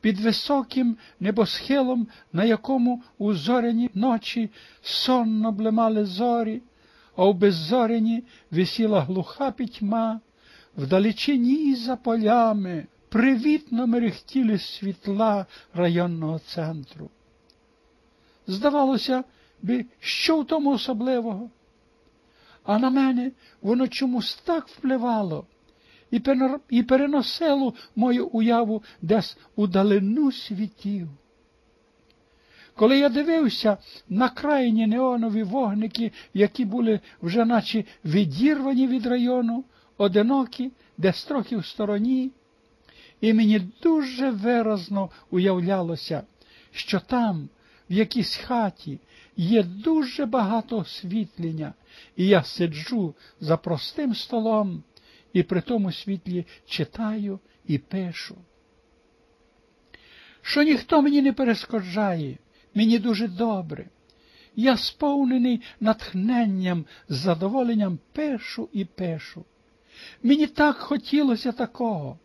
під високим небосхилом, на якому у зоряні ночі сонно блимали зорі, а у беззоряні висіла глуха пітьма, вдалечині за полями привітно мерехтіли світла районного центру. Здавалося би, що в тому особливого? А на мене воно чомусь так впливало і переносило мою уяву десь у далину світів. Коли я дивився на крайні неонові вогники, які були вже наче відірвані від району, одинокі, десь трохи в стороні, і мені дуже виразно уявлялося, що там, в якійсь хаті, є дуже багато освітлення, і я сиджу за простим столом і при тому світлі читаю і пишу. Що ніхто мені не перешкоджає, мені дуже добре. Я сповнений натхненням, задоволенням пишу і пишу. Мені так хотілося такого.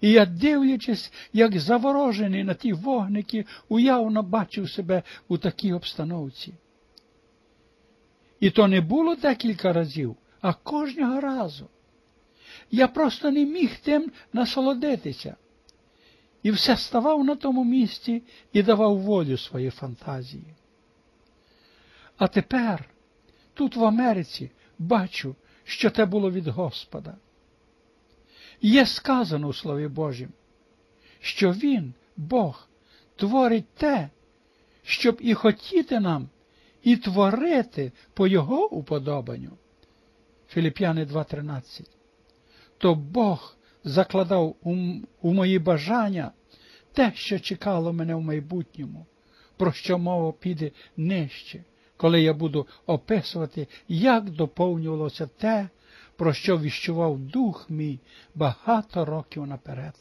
І я, дивлячись, як заворожений на ті вогники, уявно бачив себе у такій обстановці. І то не було декілька разів, а кожного разу. Я просто не міг тим насолодитися. І все ставав на тому місці і давав волю своїй фантазії. А тепер, тут в Америці, бачу, що те було від Господа. Є сказано у Слові Божім, що Він, Бог, творить те, щоб і хотіти нам, і творити по Його уподобанню. Філіп'яни 2.13. То Бог закладав у, у мої бажання те, що чекало мене в майбутньому, про що мова піде нижче, коли я буду описувати, як доповнювалося те, про що віщував дух мій багато років наперед.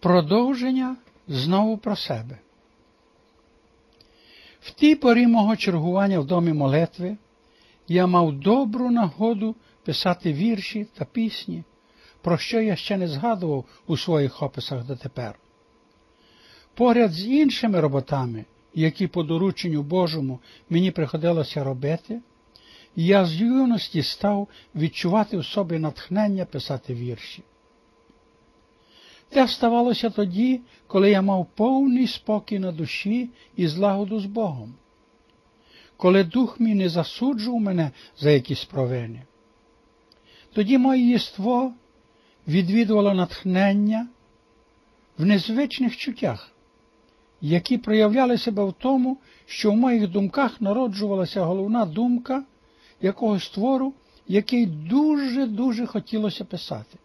Продовження знову про себе. В тій порі мого чергування в домі молитви я мав добру нагоду писати вірші та пісні, про що я ще не згадував у своїх описах дотепер. Поряд з іншими роботами які по дорученню Божому мені приходилося робити, я з юності став відчувати в собі натхнення писати вірші. Те ставалося тоді, коли я мав повний спокій на душі і злагоду з Богом, коли дух мій не засуджував мене за якісь провини. Тоді моє єство відвідувало натхнення в незвичних чуттях, які проявляли себе в тому, що в моїх думках народжувалася головна думка якогось твору, який дуже-дуже хотілося писати.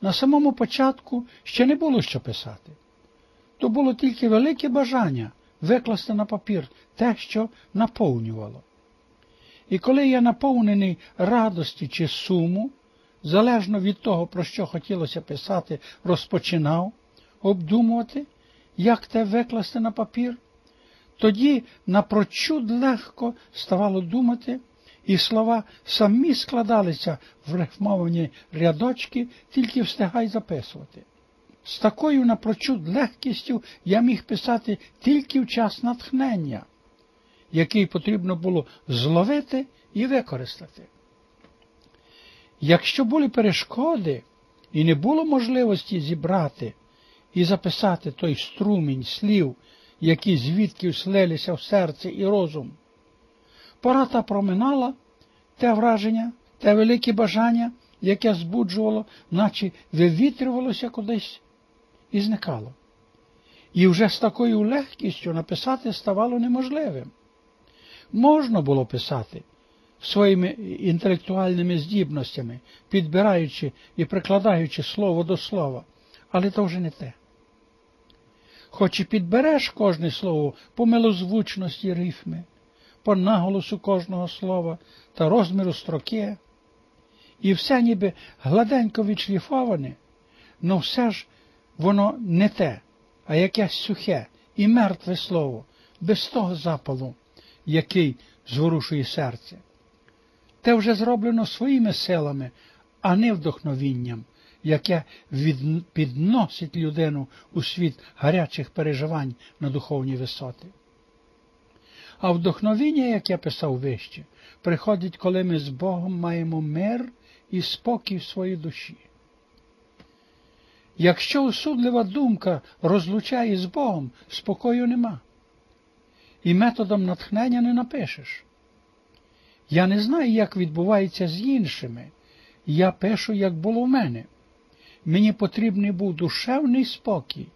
На самому початку ще не було що писати. То було тільки велике бажання викласти на папір те, що наповнювало. І коли я наповнений радості чи суму, залежно від того, про що хотілося писати, розпочинав обдумувати, як те викласти на папір, тоді напрочуд легко ставало думати, і слова самі складалися в рифмовані рядочки, тільки встигай записувати. З такою напрочуд легкістю я міг писати тільки в час натхнення, який потрібно було зловити і використати. Якщо були перешкоди і не було можливості зібрати і записати той струмінь слів, які звідки слилися в серце і розум. Пора та проминала те враження, те велике бажання, яке збуджувало, наче вивітрювалося кудись і зникало. І вже з такою легкістю написати ставало неможливим. Можна було писати своїми інтелектуальними здібностями, підбираючи і прикладаючи слово до слова, але то вже не те хоч і підбереш кожне слово по милозвучності рифми, по наголосу кожного слова та розміру строки, і все ніби гладенько відшліфоване, но все ж воно не те, а якесь сухе і мертве слово, без того запалу, який зворушує серце. Те вже зроблено своїми силами, а не вдохновінням, яке підносить людину у світ гарячих переживань на духовні висоти. А вдохновіння, як я писав вище, приходить, коли ми з Богом маємо мир і спокій в своїй душі. Якщо осудлива думка розлучає з Богом, спокою нема. І методом натхнення не напишеш. Я не знаю, як відбувається з іншими. Я пишу, як було в мене. Мені потрібний був душевний спокій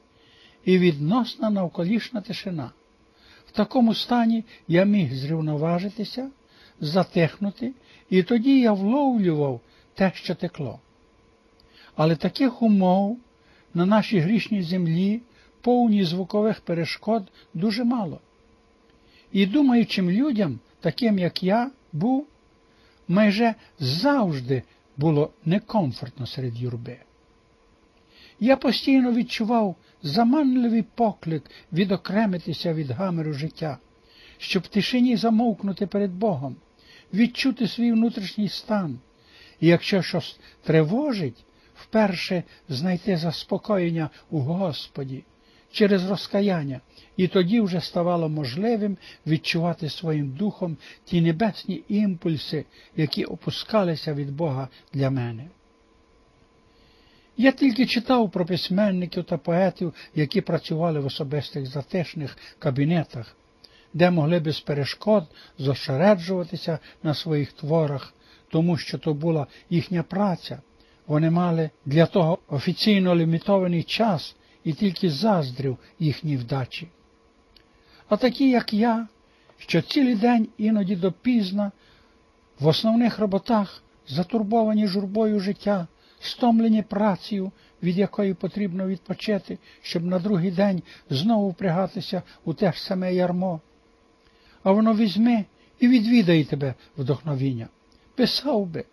і відносна навколішна тишина. В такому стані я міг зрівноважитися, затихнути, і тоді я вловлював те, що текло. Але таких умов на нашій грішній землі, повні звукових перешкод, дуже мало. І думаючим людям, таким як я, був, майже завжди було некомфортно серед юрби. Я постійно відчував заманливий поклик відокремитися від гамеру життя, щоб в тишині замовкнути перед Богом, відчути свій внутрішній стан, і якщо щось тривожить, вперше знайти заспокоєння у Господі через розкаяння, і тоді вже ставало можливим відчувати своїм духом ті небесні імпульси, які опускалися від Бога для мене. Я тільки читав про письменників та поетів, які працювали в особистих затишних кабінетах, де могли без перешкод зосереджуватися на своїх творах, тому що то була їхня праця. Вони мали для того офіційно лімітований час і тільки заздрив їхній вдачі. А такі, як я, що цілий день іноді допізна, в основних роботах затурбовані журбою життя, стомлені працею, від якої потрібно відпочити, щоб на другий день знову впрягатися у те ж саме ярмо. А воно візьме і відвідає тебе вдохновіння. Писав би,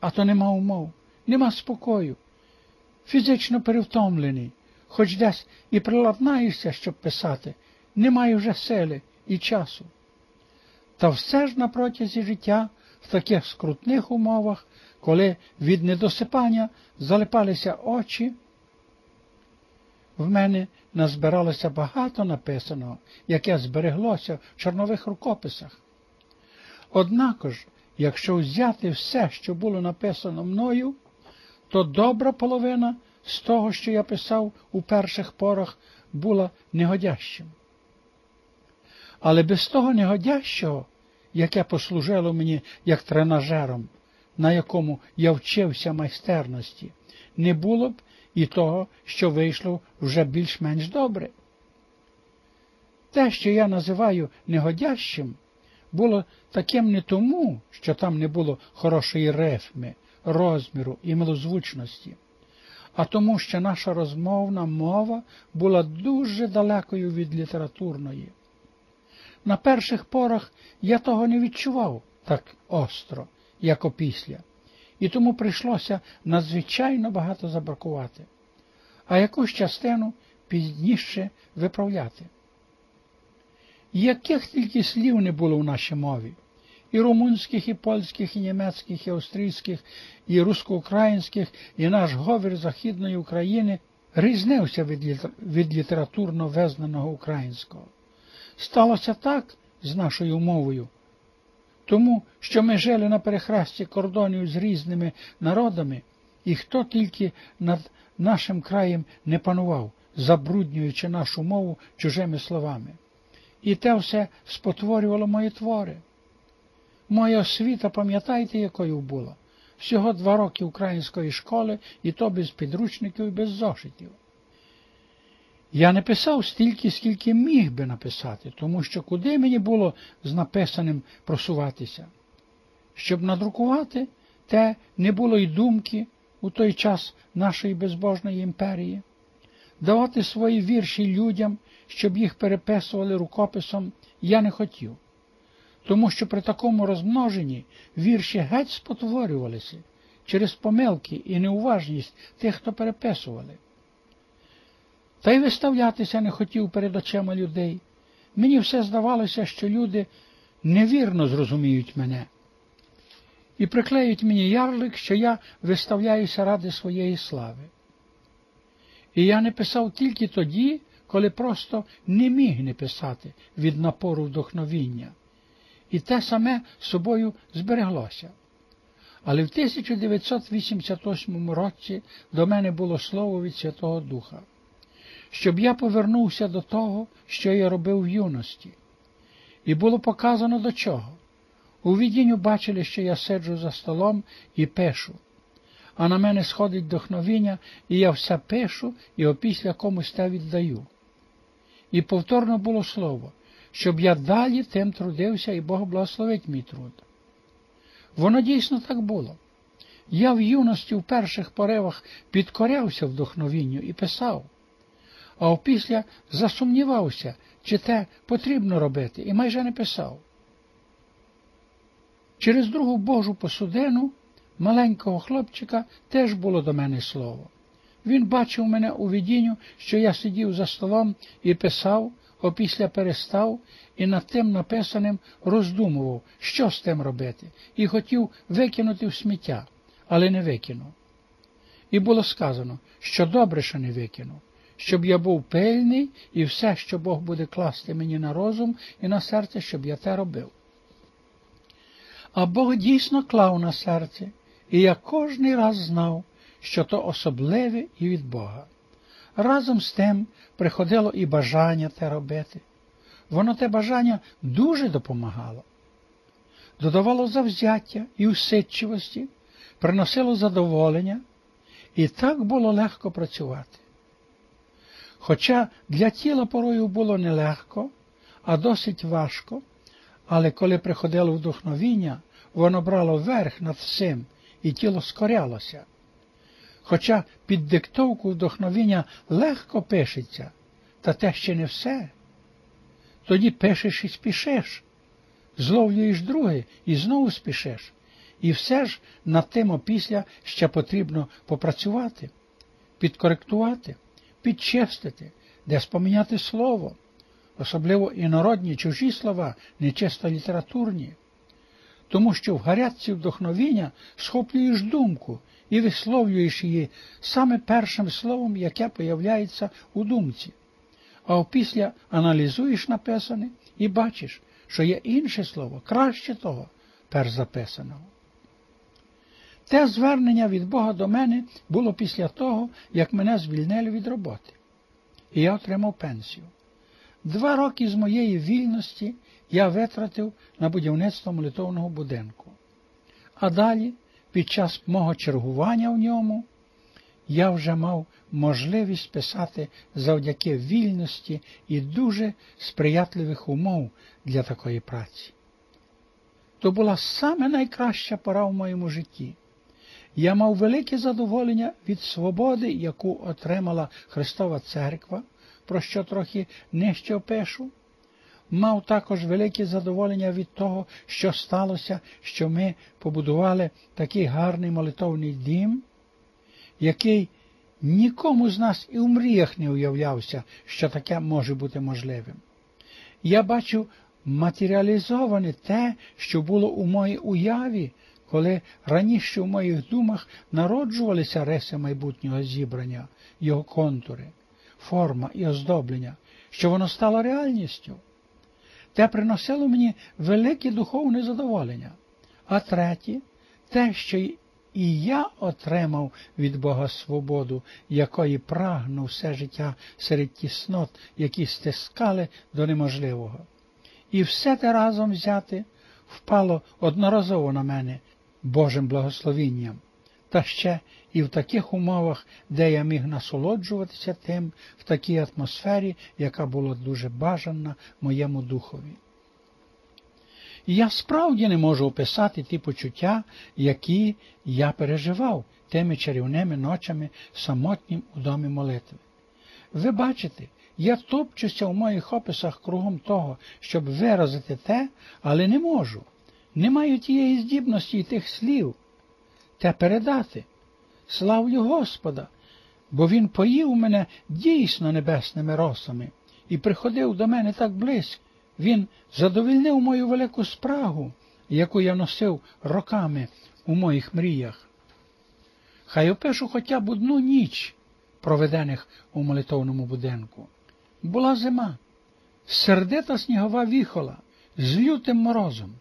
а то нема умов, нема спокою, фізично перевтомлений, хоч десь і приладнаєшся, щоб писати, немає вже сили і часу. Та все ж на протязі життя в таких скрутних умовах, коли від недосипання залипалися очі, в мене назбиралося багато написаного, яке збереглося в чорнових рукописах. Однако ж, якщо взяти все, що було написано мною, то добра половина з того, що я писав у перших порах, була негодящим. Але без того негодящого, яке послужило мені як тренажером, на якому я вчився майстерності, не було б і того, що вийшло вже більш-менш добре. Те, що я називаю негодящим, було таким не тому, що там не було хорошої рифми, розміру і милозвучності, а тому, що наша розмовна мова була дуже далекою від літературної. На перших порах я того не відчував так остро, як опісля, і тому прийшлося надзвичайно багато забракувати, а якусь частину пізніше виправляти. Яких тільки слів не було в нашій мові, і румунських, і польських, і німецьких, і австрійських, і русско-українських, і наш говір Західної України різнився від літературно визнаного українського. Сталося так з нашою мовою, тому що ми жили на перехресті кордонів з різними народами, і хто тільки над нашим краєм не панував, забруднюючи нашу мову чужими словами. І те все спотворювало мої твори. Моя освіта, пам'ятаєте, якою була? Всього два роки української школи, і то без підручників і без зошитів. Я не писав стільки, скільки міг би написати, тому що куди мені було з написаним просуватися. Щоб надрукувати, те не було й думки у той час нашої безбожної імперії, давати свої вірші людям, щоб їх переписували рукописом, я не хотів, тому що при такому розмноженні вірші геть спотворювалися через помилки і неуважність тих, хто переписували. Та й виставлятися не хотів перед очима людей. Мені все здавалося, що люди невірно зрозуміють мене. і приклеють мені ярлик, що я виставляюся ради своєї слави. І я не писав тільки тоді, коли просто не міг не писати від напору вдохновіння. І те саме з собою збереглося. Але в 1988 році до мене було слово від Святого Духа, щоб я повернувся до того, що я робив в юності. І було показано до чого. У відінню бачили, що я сиджу за столом і пишу, а на мене сходить вдохновіння, і я все пишу і опісля комусь те віддаю. І повторно було слово, щоб я далі тим трудився, і Бог благословить мій труд. Воно дійсно так було. Я в юності в перших поривах підкорявся вдохновінню і писав, а опісля засумнівався, чи те потрібно робити, і майже не писав. Через другу Божу посудину маленького хлопчика теж було до мене слово. Він бачив мене у видінню, що я сидів за столом і писав, опісля перестав і над тим написаним роздумував, що з тим робити, і хотів викинути в сміття, але не викинув. І було сказано, що добре, що не викинув, щоб я був пильний і все, що Бог буде класти мені на розум і на серце, щоб я те робив. А Бог дійсно клав на серце, і я кожний раз знав, що то особливе і від Бога. Разом з тим приходило і бажання те робити. Воно те бажання дуже допомагало, додавало завзяття і усидчивості, приносило задоволення, і так було легко працювати. Хоча для тіла порою було нелегко, а досить важко, але коли приходило вдохновіння, воно брало верх над всім, і тіло скорялося. Хоча під диктовку вдохновіння легко пишеться, та те ще не все. Тоді пишеш і спішеш, зловлюєш друге і знову спішеш. І все ж над тим опісля ще потрібно попрацювати, підкоректувати, підчистити, десь поміняти слово, особливо інородні чужі слова, нечисто літературні. Тому що в гарячці вдохновіння схоплюєш думку і висловлюєш її саме першим словом, яке появляється у думці. А опісля аналізуєш написане і бачиш, що є інше слово, краще того, перш записаного. Те звернення від Бога до мене було після того, як мене звільнили від роботи, і я отримав пенсію. Два роки з моєї вільності я витратив на будівництво молитовного будинку. А далі під час мого чергування в ньому я вже мав можливість писати завдяки вільності і дуже сприятливих умов для такої праці. То була саме найкраща пора в моєму житті. Я мав велике задоволення від свободи, яку отримала Христова Церква, про що трохи нижче опишу, мав також велике задоволення від того, що сталося, що ми побудували такий гарний молитовний дім, який нікому з нас і в мріях не уявлявся, що таке може бути можливим. Я бачу матеріалізоване те, що було у моїй уяві, коли раніше у моїх думах народжувалися риси майбутнього зібрання, його контури, форма і оздоблення, що воно стало реальністю те приносило мені велике духовне задоволення. А третє, те, що і я отримав від Бога свободу, якої прагнув все життя серед тіснот, які стискали до неможливого. І все те разом взяти впало одноразово на мене Божим благословінням та ще і в таких умовах, де я міг насолоджуватися тим в такій атмосфері, яка була дуже бажана моєму духові. І я справді не можу описати ті почуття, які я переживав тими чарівними ночами самотнім у домі молитви. Ви бачите, я топчуся в моїх описах кругом того, щоб виразити те, але не можу. Не маю тієї здібності і тих слів, те передати. Славлю Господа, бо Він поїв мене дійсно небесними росами і приходив до мене так близько. Він задовільнив мою велику спрагу яку я носив роками у моїх мріях. Хай опишу хоча б одну ніч, проведених у молитовному будинку. Була зима, сердита снігова віхола з лютим морозом.